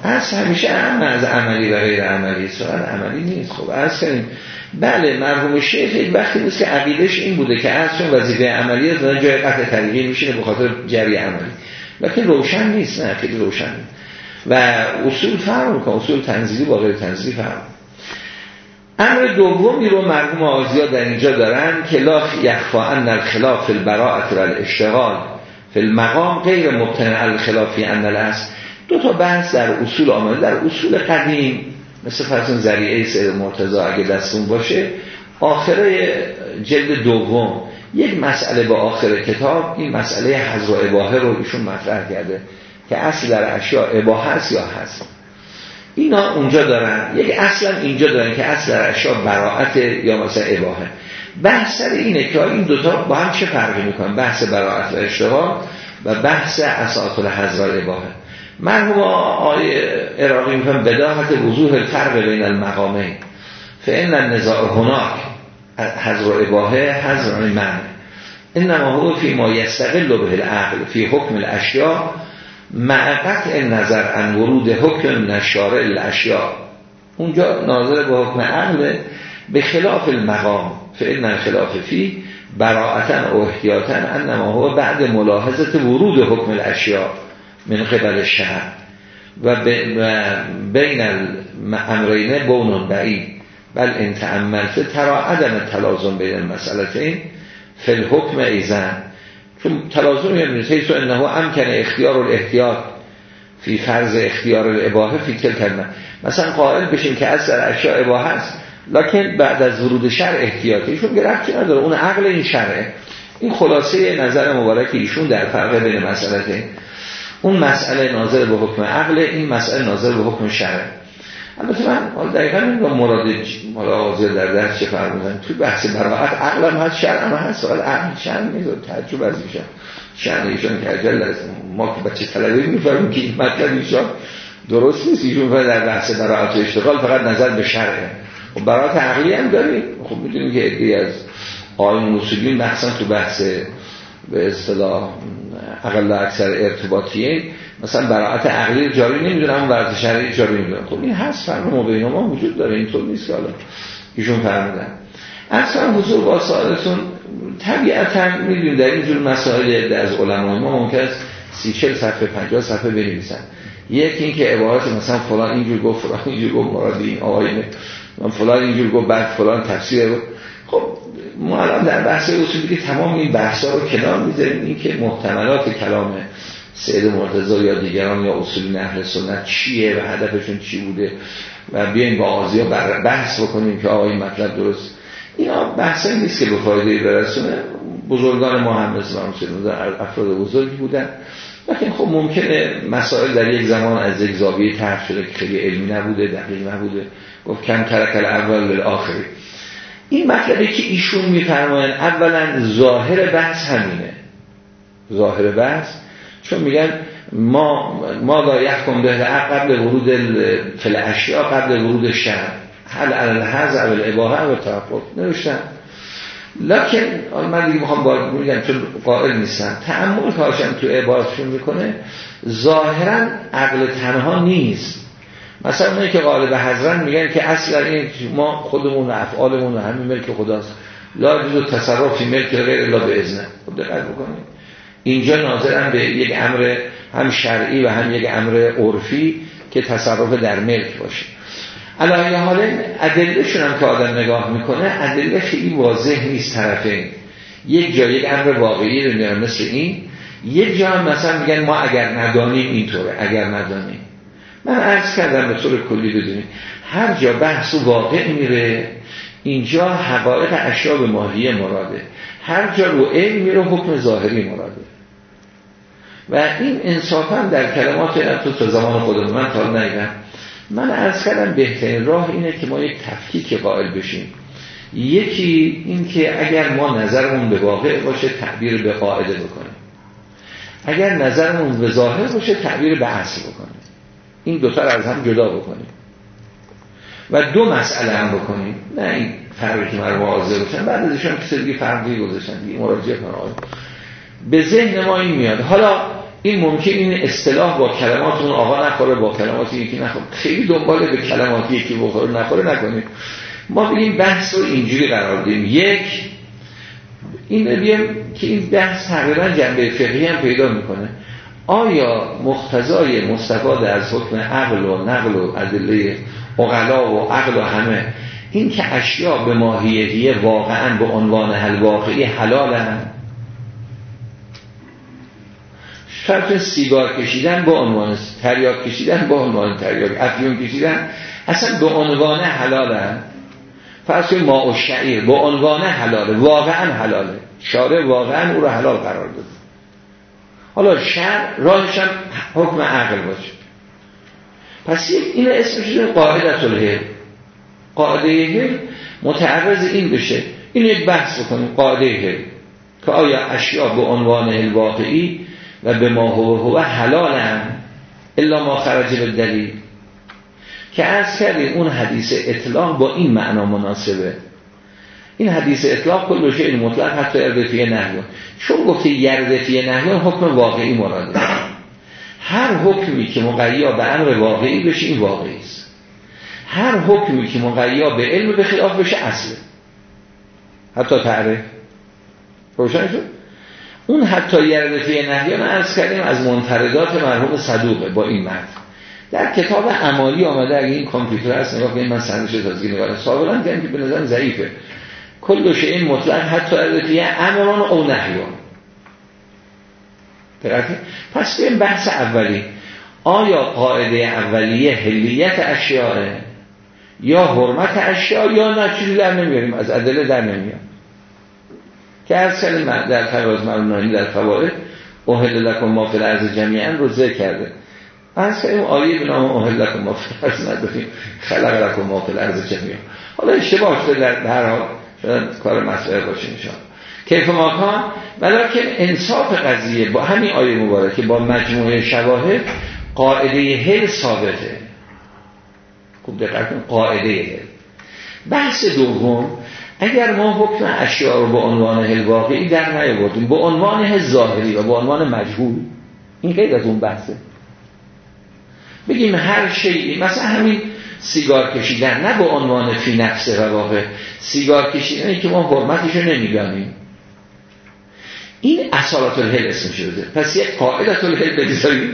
از همیشه اهم از عملی و عملی. سوال عملی نیست. خب از کنیم. بله مرحوم شیخ این وقتی نیست که عقیدش این بوده که از وظیفه عملی دادن جای قطع طریقی میشینه به خاطر جری عملی. وقتی روشن نیست نه خیلی روشن و اصول فرق می‌کنه. اصول تنزیلی با غیر تنزیلی فرق امر دومی رو مرحوم آزیا در اینجا دارن که لا یخفا ان الخلاف البراءت و الاشتغال. فی المقام غیر مبتنع الخلافی ان است دو تا بحث در اصول آمده در اصول قدیم مثل فرسون ذریعه سید مرتضا اگه دستون باشه. آخره جلد دوم یک مسئله با آخر کتاب این مسئله حضر و اباهه رو ایشون مطرح کرده که اصل در اشیاء اباهه هست یا هست. اینا اونجا دارن. یک اصلا اینجا دارن که اصل در اشیاء براعت یا مثلا اباهه. بحث سر اینه که این دوتا با هم چه فرقی می‌کنن؟ بحث براعت و اشتغال و بحث اساط الحضر و اباهه مرحوم آقای عراقی می‌کنم بداهت وضوح الفرق بین المقامه فإن النزاع هناك حضر اباهه حضر من انما هو فی ما یستقل به العقل فی حکم الاشیاء مع قطع نظر ان ورود حکم نشاره الاشیاء. اونجا ناظر به حکم عقل به خلاف المقام. فإن خلاف فی براعتا و احتیاطا انما هو بعد ملاحظت ورود حکم الاشیاء من قبل شهر و بین امرین بون بعید. بل ان تعملت ترا عدم تلازم بین این فل حکم ایزن. چون تلازم یعنی حیث انه امکن اختیار الاحتیاط فی فرض اختیار الاباهه فی کلمه مثلا قائل بشین که از در اشیاء اباهه است. لکن بعد از ورود شر احتیاطی ایشون گرفتی نداره. اون عقل این شرعه. این خلاصه نظر مبارک ایشون در فرق بین مسئله اون مسئله ناظر به حکم عقل این مسئله ناظر به حکم شرع. البته من دقیقا با مراد مراجعه در درس چه فرمودن توی بحث براحت عقل هم هست شرع هم هست. سوال عقل شرع نیست تعجب از ایشان. شرع ایشان که اجل از ما که بچه طلبه میفرمیم که این مطلب ایشان درست نیست. ایشون در بحث براحت و اشتغال فقط نظر به شرعه. خب براحت عقلی هم داریم. خب می‌دونیم که ادهی از آیون اصولی مخصوصا تو بحث به اصطلاح اقل اکثر ارتباطیه. مثلا براعت عقلی جاری نمی‌دونم براعت شرعی جاری نمی‌دونم خب این هست فرم ما بین ما وجود داره. اینطور نیست که حالا ایشون فرمودن اصلا حضور با سوالتون طبیعتا می‌دونیم در اینجور مسائل از علمای ما ممکن است سی چل صفحه پنجاه صفحه بنویسن. یکی این که عبارت مثلا فلان اینجور گفت فلان اینجور گفت مرادی این آقای فلان اینجور گفت بعد فلان تفسیر خب ما الان در بحث اصولی تمام این بحثا رو کنار می‌ذاریم. این که محتملات کلام سید مرتضی یا دیگران یا اصول نهر سنت چیه و هدفشون چی بوده و بیایم با آزیا بحث بکنیم که آقا این مطلب درست. اینا بحثی نیست که به فایده برسونه. بزرگان ما هم مثل افراد بزرگی بودن. لیکن خب ممکنه مسائل در یک زمان از یک زاویه طرح شده که خیلی علمی نبوده دقیق نبوده. گفت کم ترکل اول آخری. این مطلبی که ایشون میفرمایند اولا ظاهر بحث همینه. ظاهر بحث چون میگن ما ما لا یحکم به قبل ورود فل اشیاء قبل ورود شهر حل علل حز اول اباهه و توقف نوشتن. لکن من دیگه می‌خوام باید میگم چون قائل نیستم. تعمل کاشم تو عبارتشون می‌کنه ظاهرا عقل تنها نیست. مثلا اونایی که قالب حضرن میگن که اصلا این ما خودمون و افعالمون و همین ملک خداست. لا جزو تصرفی ملک غیر الا به ازنه خب دقت بکنید. اینجا ناظرن به یک امر هم شرعی و هم یک امر عرفی که تصرف در ملک باشه. علاوه حال ادلهشون هم که آدم نگاه می‌کنه ادله خیلی واضح نیست طرفین. یک جا یک امر واقعی رو مثل این. یک جا مثلا میگن ما اگر ندانیم اینطوره اگر ندانیم. من عرض کردم به طور کلی بدونیم هر جا بحث و واقع میره اینجا حقایق اشیاء به ماهیه مراده. هر جا رو علم میره حکم ظاهری مراده. و این انصافا در کلمات تو تا زمان خودم من تا نگم من از کردم بهترین راه اینه که ما یک تفکیک قائل بشیم. یکی این که اگر ما نظرمون به واقع باشه تعبیر به قاعده بکنه اگر نظرمون به ظاهر باشه تعبیر به اصل بکنه این دوتا از هم جدا بکنیم. و دو مسئله هم بکنیم. نه این فرقی که من واضح باشن بعد ازشون کسی دیگه فرقی گذاشتن. دیگه مراجعه کنه به ذهن ما این میاد. حالا این ممکن این اصطلاح با کلمات اون آقا نخوره با کلمات یکی نخوره. خیلی دنبال به کلمات یکی بخوره نخوره نکنیم. ما بگیم بحث رو اینجوری قرار دیم. یک این بگیم که این بحث تقریبا جنبه فقهی هم پیدا می‌کنه. آیا مختزای مستفاد از حکم عقل و نقل و ادله اقلا و عقل و همه این که اشیا به ماهیتیه واقعا به عنوان حل واقعی حلالن؟ شرط سیگار کشیدن با عنوان تریاک کشیدن با عنوان تریاک افیون کشیدن اصلا به عنوان حلالن؟ فرض ما و شعیر به عنوان حلاله واقعا حلاله. شارع واقعا او رو حلال قرار داده حالا شر راهش هم حکم عقل باشه. پس این اسمش قاعدت الهل قاعده هل متعرض این بشه. این یک بحث بکنیم. قاعده هل که آیا اشیاء به عنوان الواقعی و به ما هو هو حلال هم الا ما خرج به دلیل. که از کردیم اون حدیث اطلاق با این معنا مناسبه. این حدیث اطلاق کل شیء مطلق حتی اردفیه نهیون. چون گفته یردفیه نهیون حکم واقعی مراده هر حکمی که مقیا به امر واقعی بشه این واقعی است. هر حکمی که مقیا به علم به خلاف بشه اصله. حتی تعریف. روشن شد؟ اون حتی یردفیه نهیان از کردیم از منتردات مرحوم صدوقه با این مرد. در کتاب عمالی آمده اگه این کامپیوتر هست نگاه کنید من سندش تازگی نگاه سابقا که به نظر ضعیفه. کل این مطلق حتی یردفیه امران او نهیان پس این بحث اولی. آیا قاعده اولیه هلیت اشیاء یا حرمت اشیاء یا نه چیزی در نمیاریم از ادله در نمیاد که از در فواز مرونانی در فوائد اوهل لکن ما الارض جمیعا رو ذکر کرده از این آیه به نام اوهل لکن ما الارض نداریم. خلق لکن ما الارض جمیعا. حالا اشتباه شده در هر حال. کار مسئله باشه انشاء کیف ماکان؟ ولیکن انصاف قضیه با همین آیه مبارکه با مجموعه شواهد قاعده هل ثابته. خوب دقت قاعده هل بحث دوم اگر ما حکم اشیاء رو به عنوان هل واقعی در نیاوردیم به عنوان هل ظاهری و به عنوان مجهول این غیر از اون بحثه. بگیم هر شیعی مثلا همین سیگار کشیدن نه به عنوان فی نفس واقع سیگار کشیدن که ما حرمتش رو نمی‌دانیم. این اصالت الهل اسم شده. پس یک قاعدت الهل بگذاریم.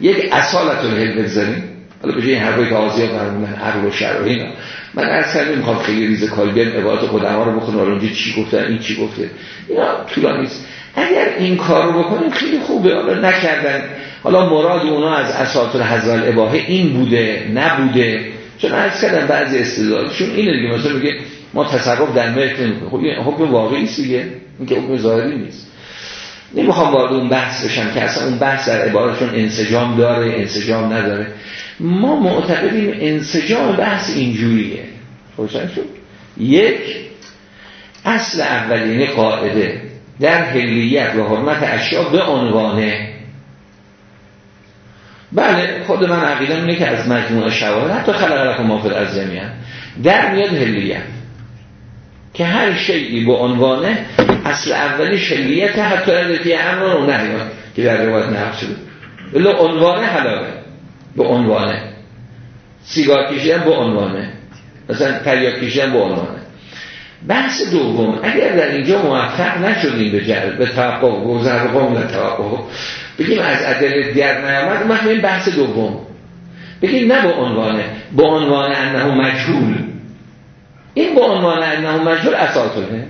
یک اصالت الهل بگذاریم. حالا به جای این حرفای که آزیا فرمودن عقل و شر و اینا. من از سر می‌خوام خیلی ریز کاری بیان عبارت خودم رو بخونم حالا چی گفتن این چی گفته. اینا طولانی است اگر این کار رو بکنیم خیلی خوبه. حالا نکردن. حالا مراد اونا از اساطیر حضرال اباهه این بوده نبوده. چون از کردن بعضی استدلالشون اینه دیگه مثلا میگه ما تصرف در ملک نمی‌کنیم. خب حکم واقعی است دیگه این که حکم ظاهری نیست. نمی‌خوام وارد اون بحث بشم که اصلا اون بحث در عبارتشون انسجام داره انسجام نداره. ما معتقدیم انسجام بحث اینجوریه. روشن شد؟ یک اصل اولین قاعده در هلیت و حرمت اشیاء به عنوانه بله خود من عقیدم اینه که از مجموع شواهد حتی خلق لکم مافل از جمعیه در میاد هلیت که هر شیعی به عنوانه اصل اولی شلیت حتی ردفی امر و نهیان که در روایت نقل شده. بله عنوانه حلاله. به عنوانه. سیگار کشیدن به عنوانه. مثلا تریاک کشیدن به عنوانه. بحث دوم اگر در اینجا موفق نشدیم به جلب به توقع و زرقام توقع بگیم از ادله دیگر نیامد ما این بحث دوم. بگیم نه به عنوانه به عنوان انه مجهول. این به عنوان انه مجهول اساسونه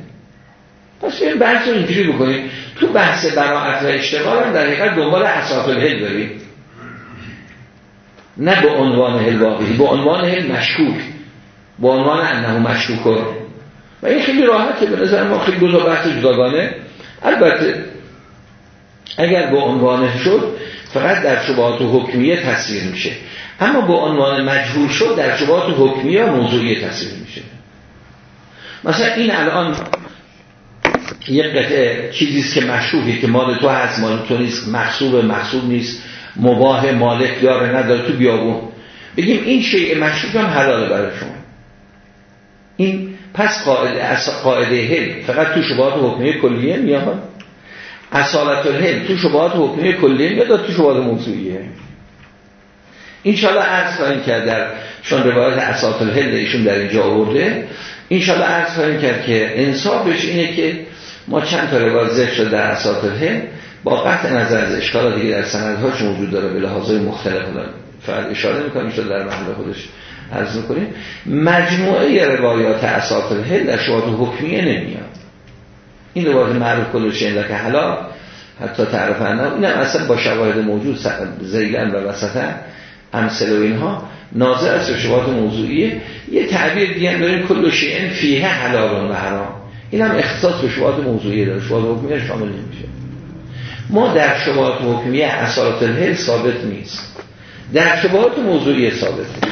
پس این بحث رو اینجوری بکنیم. تو بحث براعت و اشتغال هم در حقیقت دنبال اساس الهل داریم. نه به عنوان هل واقعی به عنوان هل مشکوک. به عنوان انه مشکوک. و این خیلی راحته. به نظر ما خیلی تا بحث جداگانه. البته اگر به عنوان شد فقط در شبهات حکمیه تصویر میشه. اما به عنوان مجهول شد در شبهات حکمیه موضوعی تصویر میشه. مثلا این الان یک قطعه چیزیست که مشروعی که مال تو هست مال تو نیست محصوب محصوب نیست مباه مالک داره نداره تو بیابون. بگیم این شیء مشروع هم حلاله برای شما. این پس قاعده قاعده هل فقط تو شبهات حکمیه کلیه میاد. اصالت الهل تو شبهات حکمیه کلیه میاد تو شبهات موضوعیه. انشاءالله عرض خواهیم کرد در چون روایت اصالت الهل ایشون در اینجا آورده. انشاءالله عرض خواهیم کرد که انصافش اینه که ما چند تا روایت ذکر شده در اصالت الهل با قطع نظر از اشکال دیگه در سندهاش موجود داره به لحاظای مختلف فقط اشاره می‌کنیم شده در محل خودش عرض می‌کنیم مجموعه روایات اساط الهل در شواهد حکمیه نمیاد. این روایات معروف این که حالا حتی تعرف انه این اصلا با شواهد موجود زیلن و وسطا امثل و اینها ناظر از شواهد موضوعیه. یه تعبیر دیگه هم داریم کل شیء فیه حلال و حرام. این هم اختصاص به شواهد موضوعیه داره. شواهد حکمیه شامل نمیشه. ما در شواهد حکمیه اساط الهل ثابت نیست. در شبهات موضوعی ثابته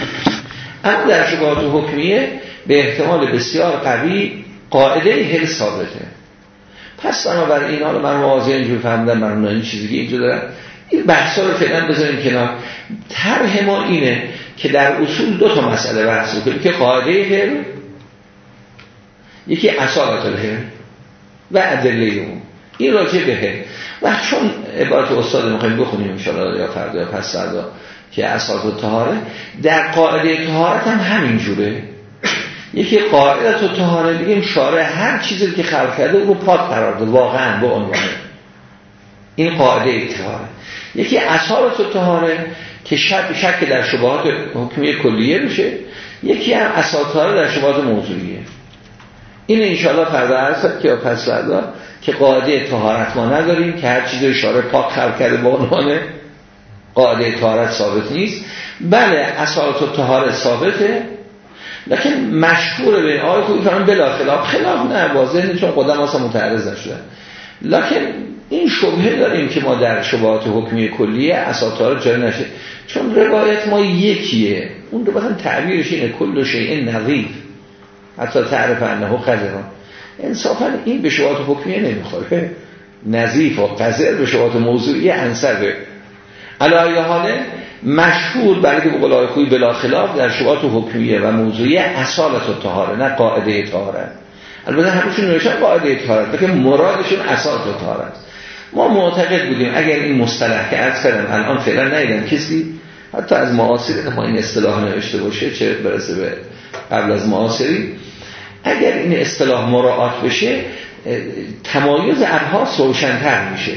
اما در شبهات حکمیه به احتمال بسیار قوی قاعده هل ثابته. پس بنابراین حالا من واضح اینجور فهمدم من این چیزی که اینجا دارم. این بحثا رو فعلا بذاریم کنار. طرح ما اینه که در اصول دو تا مسئله بحث کنیم که قاعده هل یکی اصالت الهل و ادله اون. این راجع به هل و چون عبارت استاد می‌خوایم بخونیم انشاءالله یا فردا یا پس فردا. که اساس تهاره در قاعده تهارت هم همین جوره. یکی قاعده تو تهاره بگیم شارع هر چیزی که خلق کرده رو پاک قرار ده واقعا به عنوان این قاعده تهاره یکی اصالت و تهاره که شک, شک در شبهات حکمی کلیه بشه یکی هم اساس در شبهات موضوعیه. این انشاءالله فردا عرض که پس فردا که قاعده تهارت ما نداریم که هر چیزی شارع پاک خلق کرده به عنوان قاعده تهارت ثابت نیست. بله اصالت و تهارت ثابته لیکن مشهور به آقای خوبی کنم بلا خلاف. خلاف نه واضح چون قدم اصلا متعرض نشدن لیکن این شبهه داریم که ما در شبهات حکمی کلیه اساطار جای نشه. چون روایت ما یکیه. اون رو بخن تعبیرش اینه کل شیء نظیف حتی تعرف انه قذران انصافا این به شبهات حکمیه نمی‌خوره. نظیف و قذر به شبهات موضوعی انصره علایه حاله مشهور برای که بقول خوی بلا خلاف در شبات حکمیه و موضوعی اصالت و تهاره نه قاعده تهاره البته همشون نوشتن قاعده تهاره که مرادشون اصالت و تهاره ما معتقد بودیم اگر این مصطلح که عرض کردم الان فعلا نیدم کسی حتی از معاصر ما این اصطلاح نوشته باشه چه برسه به قبل از معاصری. اگر این اصطلاح مراعات بشه تمایز ابحاث روشنتر میشه.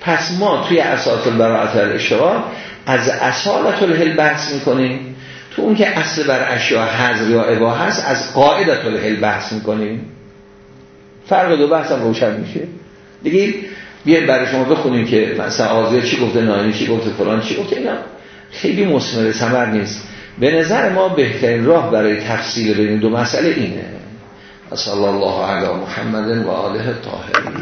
پس ما توی اساس البراعت الاشتغال از اصالت الهل بحث می‌کنیم. تو اون که اصل بر اشیاء حضر یا عبا هست از قاعدت الهل بحث می‌کنیم. فرق دو بحث هم روشن میشه. دیگه بیاید برای شما بخونیم که مثلا آزیر چی گفته ناینی چی گفته فلان چی گفته اینا خیلی مصمر سمر نیست. به نظر ما بهترین راه برای تفصیل بین دو مسئله اینه. صلی الله علی محمد و آله طاهرین.